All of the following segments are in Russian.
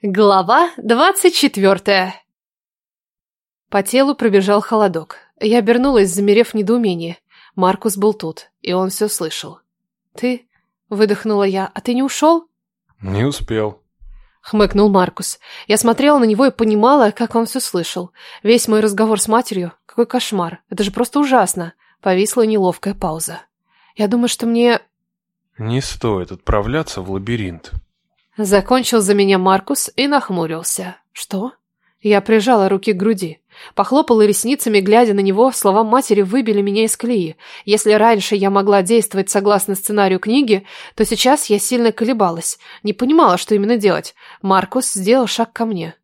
Глава двадцать четвертая По телу пробежал холодок. Я обернулась, замерев в недоумении. Маркус был тут, и он все слышал. «Ты?» — выдохнула я. «А ты не ушел?» «Не успел», — хмыкнул Маркус. Я смотрела на него и понимала, как он все слышал. Весь мой разговор с матерью. Какой кошмар. Это же просто ужасно. Повисла неловкая пауза. Я думаю, что мне... «Не стоит отправляться в лабиринт», Закончил за меня Маркус и нахмурился. Что? Я прижала руки к груди. Похлопала ресницами, глядя на него, слова матери выбили меня из колеи. Если раньше я могла действовать согласно сценарию книги, то сейчас я сильно колебалась. Не понимала, что именно делать. Маркус сделал шаг ко мне.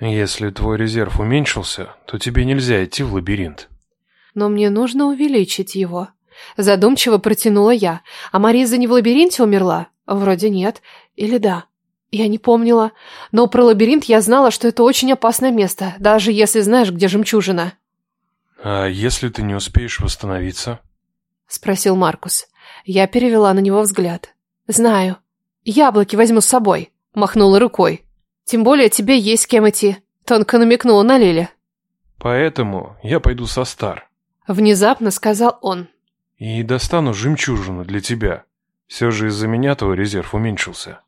«Если твой резерв уменьшился, то тебе нельзя идти в лабиринт». «Но мне нужно увеличить его». Задумчиво протянула я. «А Мариза не в лабиринте умерла?» «Вроде нет. Или да?» Я не помнила. Но про лабиринт я знала, что это очень опасное место, даже если знаешь, где жемчужина. «А если ты не успеешь восстановиться?» Спросил Маркус. Я перевела на него взгляд. «Знаю. Яблоки возьму с собой», — махнула рукой. «Тем более тебе есть с кем идти», — тонко намекнула на Лиле. «Поэтому я пойду со Стар», — внезапно сказал он. «И достану жемчужину для тебя. Все же из-за меня твой резерв уменьшился».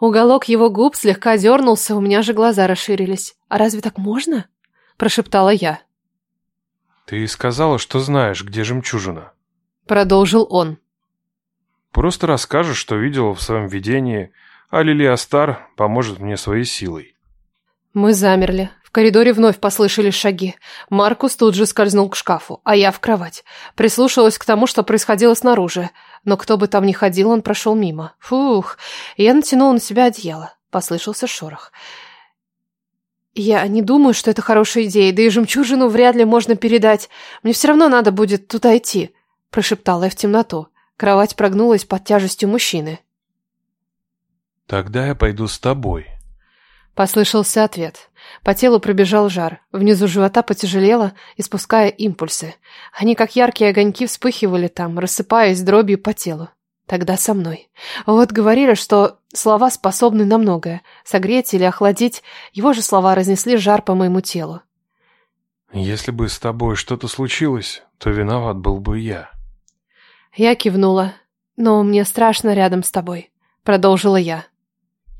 Уголок его губ слегка дернулся, у меня же глаза расширились. «А разве так можно?» – прошептала я. «Ты сказала, что знаешь, где жемчужина», – продолжил он. «Просто расскажешь, что видела в своем видении, а Лилия Стар поможет мне своей силой». Мы замерли. В коридоре вновь послышались шаги. Маркус тут же скользнул к шкафу, а я в кровать. Прислушалась к тому, что происходило снаружи. Но кто бы там ни ходил, он прошел мимо. Фух. Я натянула на себя одеяло. Послышался шорох. Я не думаю, что это хорошая идея, да и жемчужину вряд ли можно передать. Мне все равно надо будет туда идти, прошептала я в темноту. Кровать прогнулась под тяжестью мужчины. Тогда я пойду с тобой, Послышался ответ. По телу пробежал жар. Внизу живота потяжелело, испуская импульсы. Они, как яркие огоньки, вспыхивали там, рассыпаясь дробью по телу. Тогда со мной. Вот говорили, что слова способны на многое. Согреть или охладить. Его же слова разнесли жар по моему телу. «Если бы с тобой что-то случилось, то виноват был бы я». Я кивнула. «Но мне страшно рядом с тобой», — продолжила я.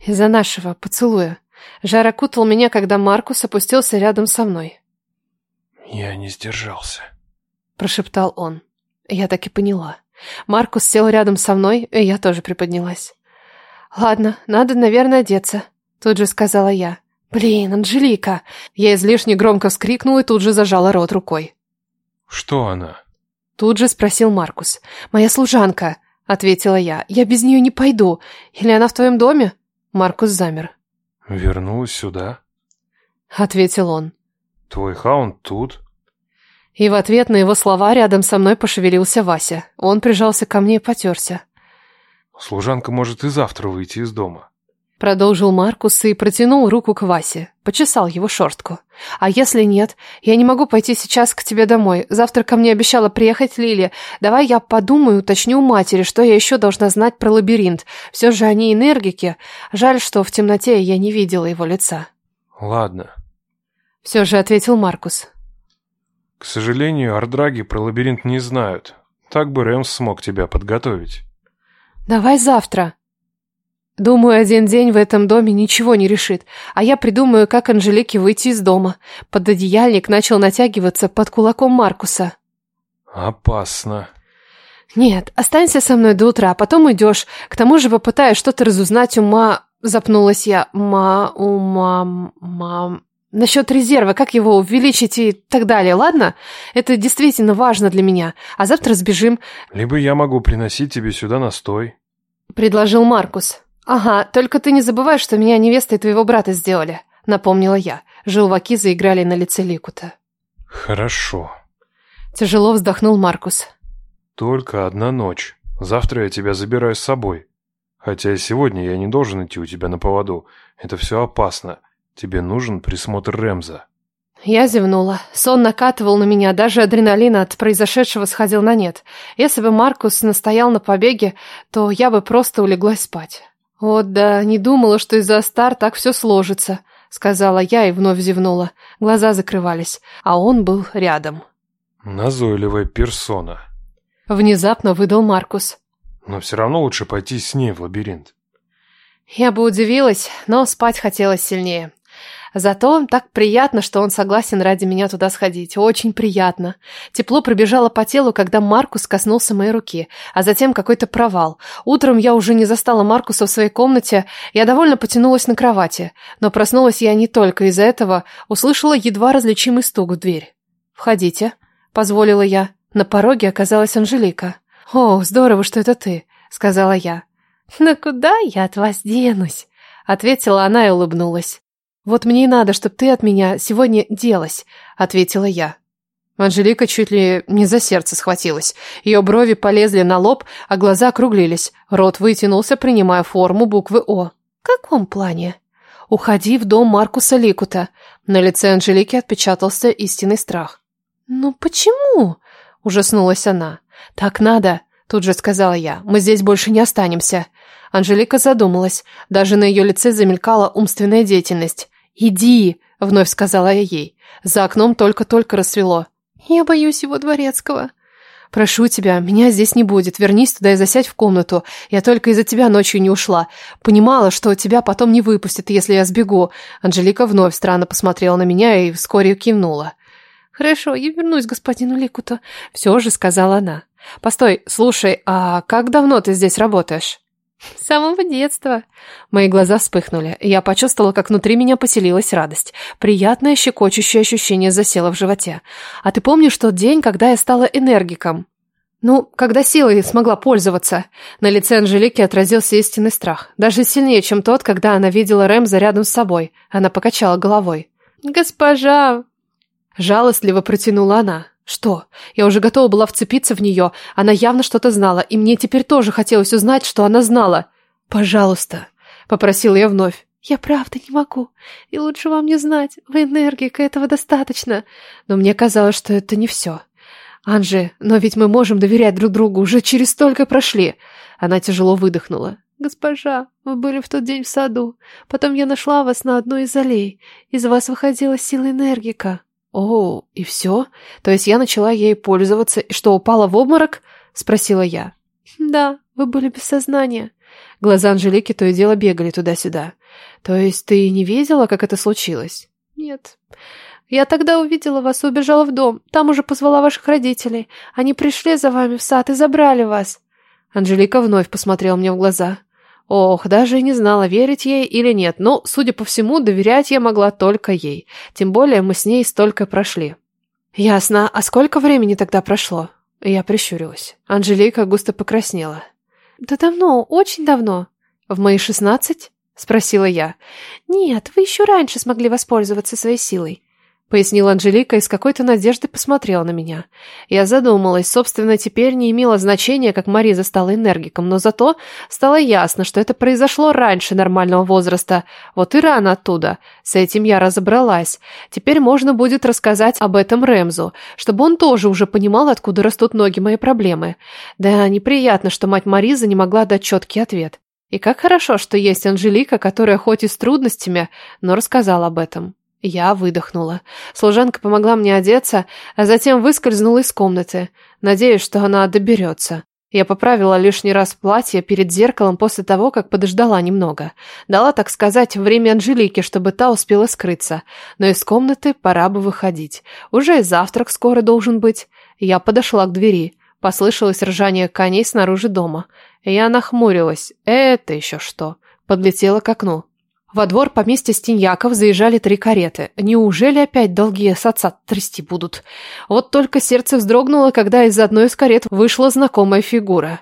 «Из-за нашего поцелуя. Жар окутал меня, когда Маркус опустился рядом со мной. «Я не сдержался», — прошептал он. Я так и поняла. Маркус сел рядом со мной, и я тоже приподнялась. «Ладно, надо, наверное, одеться», — тут же сказала я. «Блин, Анжелика!» Я излишне громко вскрикнула и тут же зажала рот рукой. «Что она?» Тут же спросил Маркус. «Моя служанка», — ответила я. «Я без нее не пойду. Или она в твоем доме?» Маркус замер. «Вернулась сюда?» — ответил он. «Твой хаунд тут?» И в ответ на его слова рядом со мной пошевелился Вася. Он прижался ко мне и потерся. «Служанка может и завтра выйти из дома». Продолжил Маркус и протянул руку к Васе. Почесал его шорстку. «А если нет? Я не могу пойти сейчас к тебе домой. Завтра ко мне обещала приехать Лили. Давай я подумаю, уточню у матери, что я еще должна знать про лабиринт. Все же они энергики. Жаль, что в темноте я не видела его лица». «Ладно». Все же ответил Маркус. «К сожалению, ардраги про лабиринт не знают. Так бы Рэмс смог тебя подготовить». «Давай завтра», Думаю, один день в этом доме ничего не решит, а я придумаю, как Анжелике выйти из дома. Пододеяльник начал натягиваться под кулаком Маркуса. Опасно. Нет, останься со мной до утра, потом уйдешь. К тому же попытаюсь что-то разузнать у ма... Запнулась я. Ма... у ма... ма... Насчет резерва, как его увеличить и так далее, ладно? Это действительно важно для меня. А завтра сбежим. Либо я могу приносить тебе сюда настой. Предложил Маркус. «Ага, только ты не забывай, что меня невестой твоего брата сделали», — напомнила я. Желваки заиграли на лице Ликута. «Хорошо». Тяжело вздохнул Маркус. «Только одна ночь. Завтра я тебя забираю с собой. Хотя сегодня я не должен идти у тебя на поводу. Это все опасно. Тебе нужен присмотр Ремза». Я зевнула. Сон накатывал на меня, даже адреналин от произошедшего сходил на нет. Если бы Маркус настоял на побеге, то я бы просто улеглась спать. Вот да, не думала, что из-за Астар так все сложится, сказала я и вновь зевнула. Глаза закрывались, а он был рядом. Назойливая персона. Внезапно выдал Маркус. Но все равно лучше пойти с ней в лабиринт. Я бы удивилась, но спать хотелось сильнее. Зато так приятно, что он согласен ради меня туда сходить. Очень приятно. Тепло пробежало по телу, когда Маркус коснулся моей руки, а затем какой-то провал. Утром я уже не застала Маркуса в своей комнате, я довольно потянулась на кровати. Но проснулась я не только из-за этого, услышала едва различимый стук в дверь. «Входите», — позволила я. На пороге оказалась Анжелика. «О, здорово, что это ты», — сказала я. «Но куда я от вас денусь?» — ответила она и улыбнулась. «Вот мне и надо, чтобы ты от меня сегодня делась», — ответила я. Анжелика чуть ли не за сердце схватилась. Ее брови полезли на лоб, а глаза округлились. Рот вытянулся, принимая форму буквы «О». «В каком плане?» «Уходи в дом Маркуса Ликута». На лице Анжелики отпечатался истинный страх. «Ну почему?» – ужаснулась она. «Так надо», – тут же сказала я. «Мы здесь больше не останемся». Анжелика задумалась. Даже на ее лице замелькала умственная деятельность. «Иди!» — вновь сказала я ей. За окном только-только рассвело. «Я боюсь его дворецкого». «Прошу тебя, меня здесь не будет. Вернись туда и засядь в комнату. Я только из-за тебя ночью не ушла. Понимала, что тебя потом не выпустят, если я сбегу». Анжелика вновь странно посмотрела на меня и вскоре кивнула. «Хорошо, я вернусь господину Ликуту», — все же сказала она. «Постой, слушай, а как давно ты здесь работаешь?» С самого детства. Мои глаза вспыхнули. Я почувствовала, как внутри меня поселилась радость. Приятное щекочущее ощущение засело в животе. А ты помнишь тот день, когда я стала энергиком? Ну, когда силой смогла пользоваться. На лице Анжелики отразился истинный страх. Даже сильнее, чем тот, когда она видела Рэмза рядом с собой. Она покачала головой. «Госпожа!» Жалостливо протянула она. Что? Я уже готова была вцепиться в нее. Она явно что-то знала, и мне теперь тоже хотелось узнать, что она знала. «Пожалуйста», — попросил я вновь. «Я правда не могу. И лучше вам не знать. Вы энергика, этого достаточно». Но мне казалось, что это не все. «Анжи, но ведь мы можем доверять друг другу, уже через столько прошли». Она тяжело выдохнула. «Госпожа, вы были в тот день в саду. Потом я нашла вас на одной из аллей. Из вас выходила сила энергика». «О, и все? То есть я начала ей пользоваться, и что, упала в обморок?» — спросила я. «Да, вы были без сознания». Глаза Анжелики то и дело бегали туда-сюда. «То есть ты не видела, как это случилось?» «Нет. Я тогда увидела вас и убежала в дом. Там уже позвала ваших родителей. Они пришли за вами в сад и забрали вас». Анжелика вновь посмотрела мне в глаза. Ох, даже и не знала, верить ей или нет, но, судя по всему, доверять я могла только ей. Тем более мы с ней столько прошли. Ясно. А сколько времени тогда прошло? Я прищурилась. Анжелика густо покраснела. Да давно, очень давно. В мои шестнадцать? Спросила я. Нет, вы еще раньше смогли воспользоваться своей силой пояснила Анжелика и с какой-то надеждой посмотрела на меня. Я задумалась, собственно, теперь не имело значения, как Мариза стала энергиком, но зато стало ясно, что это произошло раньше нормального возраста, вот и рано оттуда. С этим я разобралась. Теперь можно будет рассказать об этом Рэмзу, чтобы он тоже уже понимал, откуда растут ноги мои проблемы. Да, неприятно, что мать Маризы не могла дать четкий ответ. И как хорошо, что есть Анжелика, которая хоть и с трудностями, но рассказала об этом. Я выдохнула. Служанка помогла мне одеться, а затем выскользнула из комнаты, надеясь, что она доберется. Я поправила лишний раз платье перед зеркалом после того, как подождала немного. Дала, так сказать, время Анжелике, чтобы та успела скрыться. Но из комнаты пора бы выходить. Уже и завтрак скоро должен быть. Я подошла к двери. Послышалось ржание коней снаружи дома. Я нахмурилась. Это еще что? Подлетела к окну. Во двор поместья Стеньяков заезжали три кареты. Неужели опять долги с отца трясти будут? Вот только сердце вздрогнуло, когда из одной из карет вышла знакомая фигура.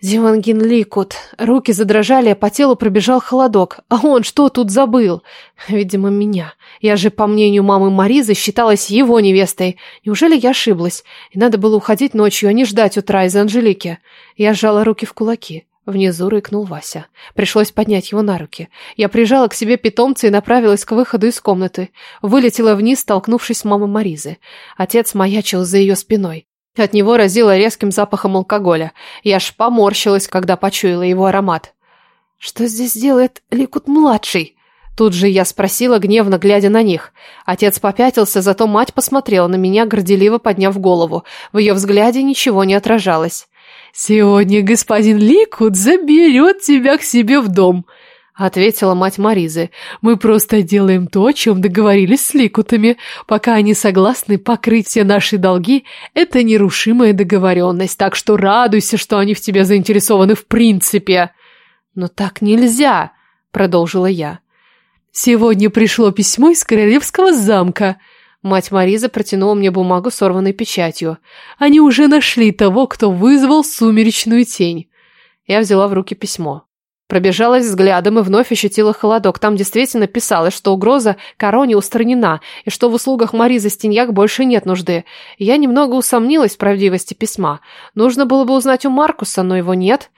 Дивангин Ликут. Руки задрожали, а по телу пробежал холодок. А он что тут забыл? Видимо, меня. Я же, по мнению мамы Маризы, считалась его невестой. Неужели я ошиблась? И надо было уходить ночью, а не ждать утра из Анжелики. Я сжала руки в кулаки. Внизу рыкнул Вася. Пришлось поднять его на руки. Я прижала к себе питомца и направилась к выходу из комнаты. Вылетела вниз, столкнувшись с мамой Маризы. Отец маячил за ее спиной. От него разило резким запахом алкоголя. Я аж поморщилась, когда почуяла его аромат. «Что здесь делает Ликут-младший?» Тут же я спросила, гневно глядя на них. Отец попятился, зато мать посмотрела на меня, горделиво подняв голову. В ее взгляде ничего не отражалось. «Сегодня господин Ликут заберет тебя к себе в дом», — ответила мать Маризы. «Мы просто делаем то, о чем договорились с Ликутами. Пока они согласны покрыть все наши долги, это нерушимая договоренность, так что радуйся, что они в тебе заинтересованы в принципе». «Но так нельзя», — продолжила я. «Сегодня пришло письмо из королевского замка». Мать Мариза протянула мне бумагу, сорванной печатью. «Они уже нашли того, кто вызвал сумеречную тень». Я взяла в руки письмо. Пробежалась взглядом и вновь ощутила холодок. Там действительно писалось, что угроза короне устранена, и что в услугах Маризы Стеньяк больше нет нужды. Я немного усомнилась в правдивости письма. Нужно было бы узнать у Маркуса, но его нет.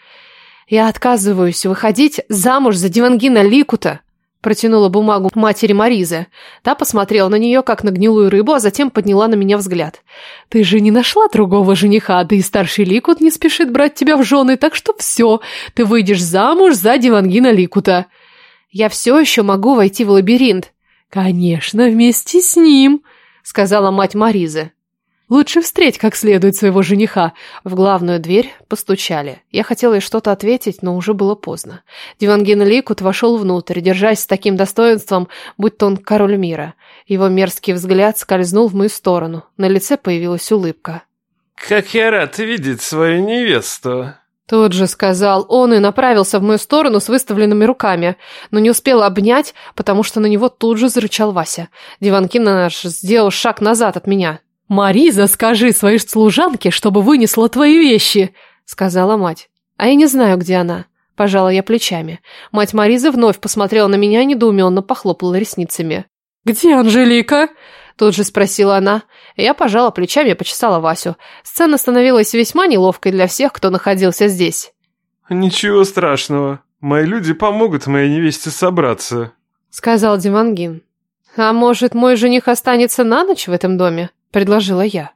Я отказываюсь выходить замуж за Дивангина Ликута. Протянула бумагу матери Маризы. Та посмотрела на нее, как на гнилую рыбу, а затем подняла на меня взгляд. «Ты же не нашла другого жениха, да и старший Ликут не спешит брать тебя в жены, так что все, ты выйдешь замуж за Дивангина Ликута». «Я все еще могу войти в лабиринт». «Конечно, вместе с ним», — сказала мать Маризы. Лучше встреть как следует своего жениха. В главную дверь постучали. Я хотела ей что-то ответить, но уже было поздно. Дивангин Ликут вошел внутрь, держась с таким достоинством, будто он король мира. Его мерзкий взгляд скользнул в мою сторону. На лице появилась улыбка. «Как я рад видеть свою невесту!» Тут же сказал он и направился в мою сторону с выставленными руками, но не успел обнять, потому что на него тут же зарычал Вася. Диванкин наш сделал шаг назад от меня. «Мариза, скажи своей служанке, чтобы вынесла твои вещи», — сказала мать. «А я не знаю, где она». Пожала я плечами. Мать Маризы вновь посмотрела на меня и недоуменно похлопала ресницами. «Где Анжелика?» Тут же спросила она. Я пожала плечами и почесала Васю. Сцена становилась весьма неловкой для всех, кто находился здесь. «Ничего страшного. Мои люди помогут моей невесте собраться», — сказал Димангин. «А может, мой жених останется на ночь в этом доме?» Предложила я.